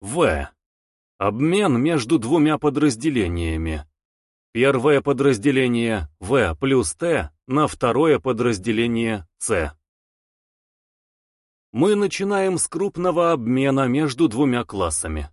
В. Обмен между двумя подразделениями. Первое подразделение В плюс Т на второе подразделение С. Мы начинаем с крупного обмена между двумя классами.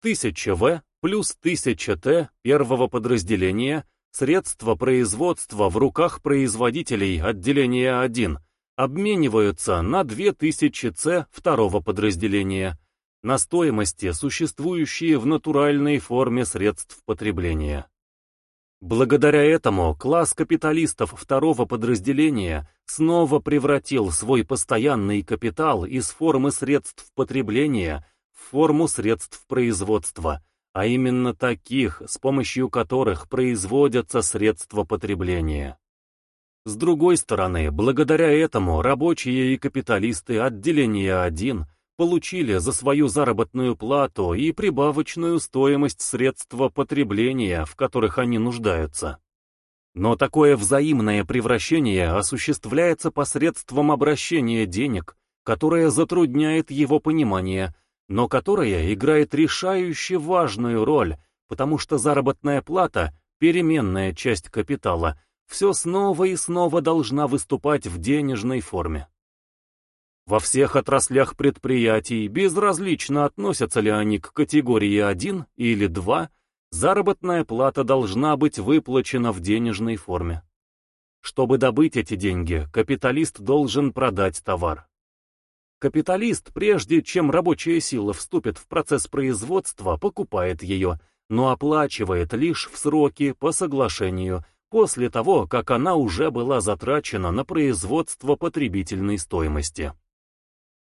1000 В плюс 1000 Т первого подразделения средства производства в руках производителей отделения 1 обмениваются на 2000 С второго подразделения на стоимости, существующие в натуральной форме средств потребления. Благодаря этому класс капиталистов второго подразделения снова превратил свой постоянный капитал из формы средств потребления в форму средств производства, а именно таких, с помощью которых производятся средства потребления. С другой стороны, благодаря этому рабочие и капиталисты отделения 1 получили за свою заработную плату и прибавочную стоимость средства потребления, в которых они нуждаются. Но такое взаимное превращение осуществляется посредством обращения денег, которое затрудняет его понимание, но которое играет решающе важную роль, потому что заработная плата, переменная часть капитала, все снова и снова должна выступать в денежной форме. Во всех отраслях предприятий, безразлично относятся ли они к категории 1 или 2, заработная плата должна быть выплачена в денежной форме. Чтобы добыть эти деньги, капиталист должен продать товар. Капиталист, прежде чем рабочая сила вступит в процесс производства, покупает ее, но оплачивает лишь в сроки по соглашению, после того, как она уже была затрачена на производство потребительной стоимости.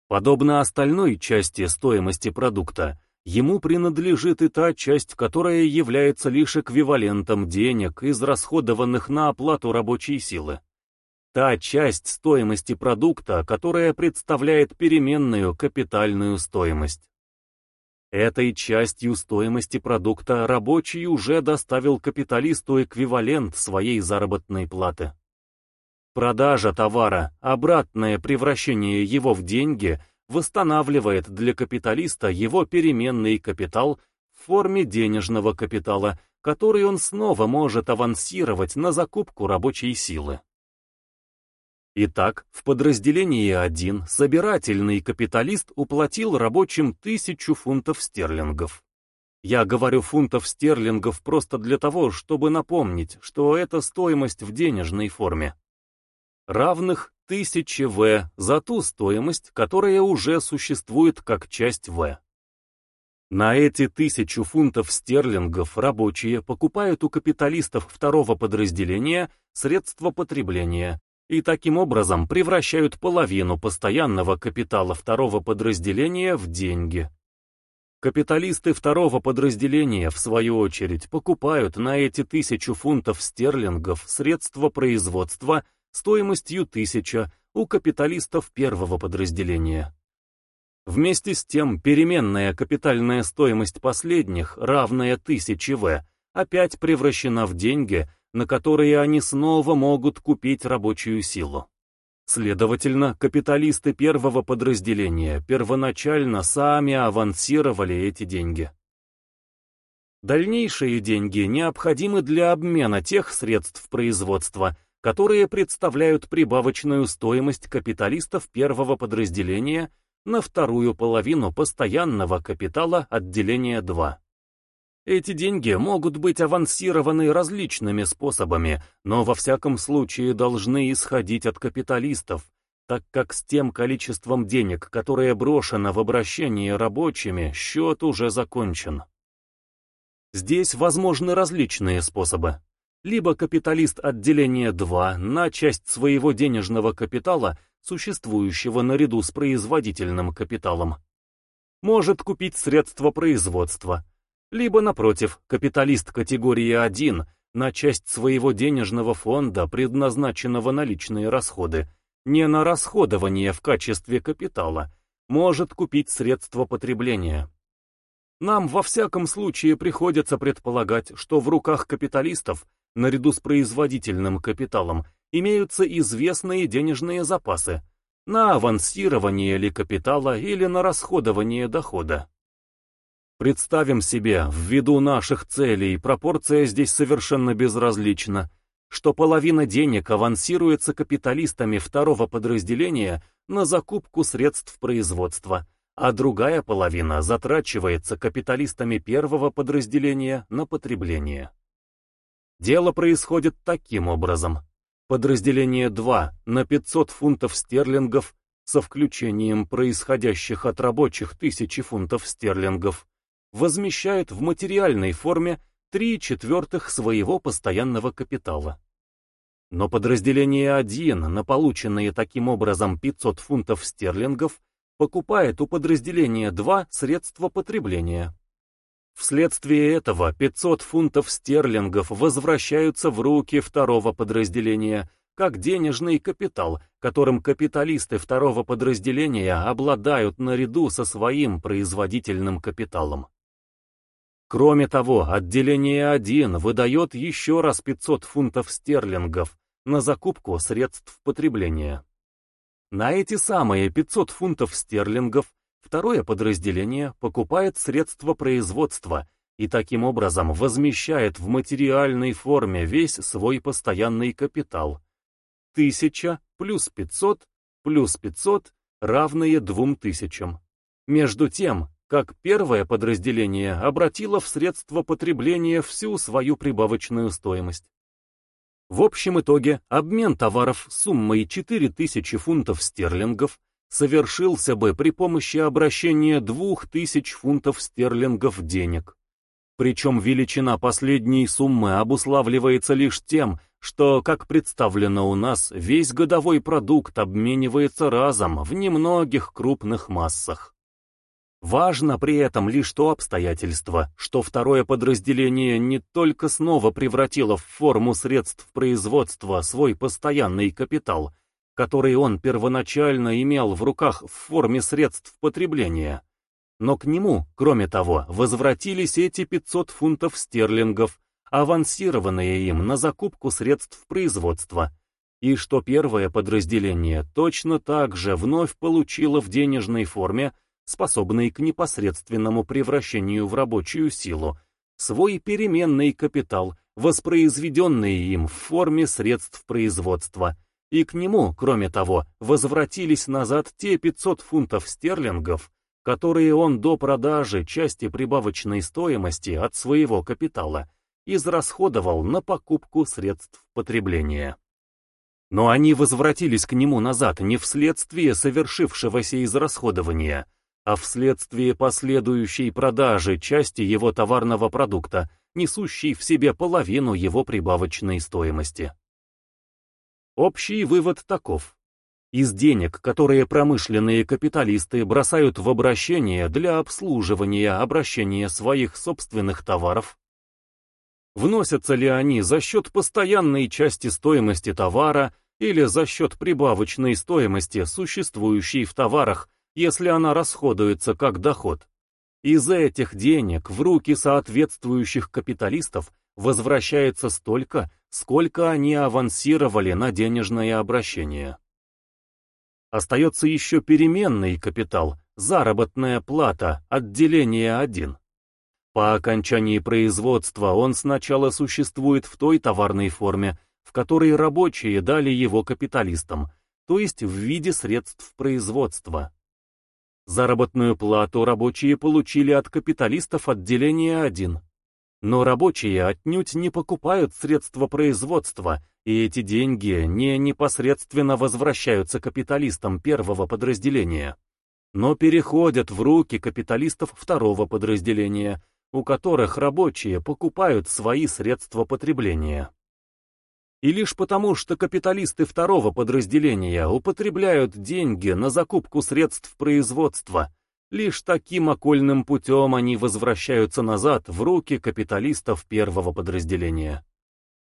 Подобно остальной части стоимости продукта, ему принадлежит и та часть, которая является лишь эквивалентом денег, израсходованных на оплату рабочей силы. Та часть стоимости продукта, которая представляет переменную капитальную стоимость. Этой частью стоимости продукта рабочий уже доставил капиталисту эквивалент своей заработной платы. Продажа товара, обратное превращение его в деньги, восстанавливает для капиталиста его переменный капитал в форме денежного капитала, который он снова может авансировать на закупку рабочей силы. Итак, в подразделении 1 собирательный капиталист уплатил рабочим тысячу фунтов стерлингов. Я говорю фунтов стерлингов просто для того, чтобы напомнить, что это стоимость в денежной форме равных 1000 В за ту стоимость, которая уже существует как часть В. На эти тысячу фунтов стерлингов рабочие покупают у капиталистов второго подразделения средства потребления и таким образом превращают половину постоянного капитала второго подразделения в деньги. Капиталисты второго подразделения, в свою очередь, покупают на эти тысячу фунтов стерлингов средства производства стоимостью 1000 у капиталистов первого подразделения. Вместе с тем, переменная капитальная стоимость последних, равная 1000 В, опять превращена в деньги, на которые они снова могут купить рабочую силу. Следовательно, капиталисты первого подразделения первоначально сами авансировали эти деньги. Дальнейшие деньги необходимы для обмена тех средств производства, которые представляют прибавочную стоимость капиталистов первого подразделения на вторую половину постоянного капитала отделения 2. Эти деньги могут быть авансированы различными способами, но во всяком случае должны исходить от капиталистов, так как с тем количеством денег, которое брошено в обращение рабочими, счет уже закончен. Здесь возможны различные способы либо капиталист отделения 2 на часть своего денежного капитала, существующего наряду с производительным капиталом, может купить средства производства, либо, напротив, капиталист категории 1 на часть своего денежного фонда, предназначенного на личные расходы, не на расходование в качестве капитала, может купить средства потребления. Нам во всяком случае приходится предполагать, что в руках капиталистов наряду с производительным капиталом, имеются известные денежные запасы, на авансирование ли капитала или на расходование дохода. Представим себе, ввиду наших целей, пропорция здесь совершенно безразлична, что половина денег авансируется капиталистами второго подразделения на закупку средств производства, а другая половина затрачивается капиталистами первого подразделения на потребление. Дело происходит таким образом. Подразделение 2 на 500 фунтов стерлингов со включением происходящих от рабочих тысячи фунтов стерлингов возмещает в материальной форме 3 четвертых своего постоянного капитала. Но подразделение 1 на полученные таким образом 500 фунтов стерлингов покупает у подразделения 2 средства потребления. Вследствие этого 500 фунтов стерлингов возвращаются в руки второго подразделения, как денежный капитал, которым капиталисты второго подразделения обладают наряду со своим производительным капиталом. Кроме того, отделение 1 выдает еще раз 500 фунтов стерлингов на закупку средств потребления. На эти самые 500 фунтов стерлингов второе подразделение покупает средства производства и таким образом возмещает в материальной форме весь свой постоянный капитал. 1000 плюс 500 плюс 500 равные 2000. Между тем, как первое подразделение обратило в средства потребления всю свою прибавочную стоимость. В общем итоге обмен товаров суммой 4000 фунтов стерлингов совершился бы при помощи обращения 2000 фунтов стерлингов денег. Причем величина последней суммы обуславливается лишь тем, что, как представлено у нас, весь годовой продукт обменивается разом в немногих крупных массах. Важно при этом лишь то обстоятельство, что второе подразделение не только снова превратило в форму средств производства свой постоянный капитал, который он первоначально имел в руках в форме средств потребления, но к нему, кроме того, возвратились эти 500 фунтов стерлингов, авансированные им на закупку средств производства, и что первое подразделение точно так же вновь получило в денежной форме способный к непосредственному превращению в рабочую силу, свой переменный капитал, воспроизведенный им в форме средств производства, и к нему, кроме того, возвратились назад те 500 фунтов стерлингов, которые он до продажи части прибавочной стоимости от своего капитала израсходовал на покупку средств потребления. Но они возвратились к нему назад не вследствие совершившегося израсходования, а вследствие последующей продажи части его товарного продукта, несущей в себе половину его прибавочной стоимости. Общий вывод таков. Из денег, которые промышленные капиталисты бросают в обращение для обслуживания обращения своих собственных товаров, вносятся ли они за счет постоянной части стоимости товара или за счет прибавочной стоимости, существующей в товарах, если она расходуется как доход. Из этих денег в руки соответствующих капиталистов возвращается столько, сколько они авансировали на денежное обращение. Остается еще переменный капитал, заработная плата, отделение 1. По окончании производства он сначала существует в той товарной форме, в которой рабочие дали его капиталистам, то есть в виде средств производства. Заработную плату рабочие получили от капиталистов отделения 1. Но рабочие отнюдь не покупают средства производства, и эти деньги не непосредственно возвращаются капиталистам первого подразделения, но переходят в руки капиталистов второго подразделения, у которых рабочие покупают свои средства потребления. И лишь потому, что капиталисты второго подразделения употребляют деньги на закупку средств производства, лишь таким окольным путем они возвращаются назад в руки капиталистов первого подразделения.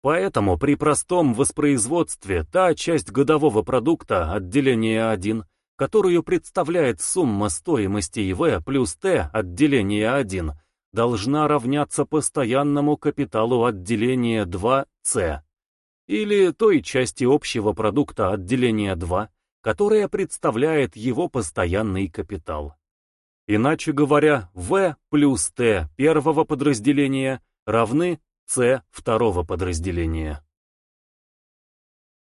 Поэтому при простом воспроизводстве та часть годового продукта отделения 1, которую представляет сумма стоимости ИВ плюс Т отделения 1, должна равняться постоянному капиталу отделения 2С или той части общего продукта отделения 2, которая представляет его постоянный капитал. Иначе говоря, В плюс Т первого подразделения равны С второго подразделения.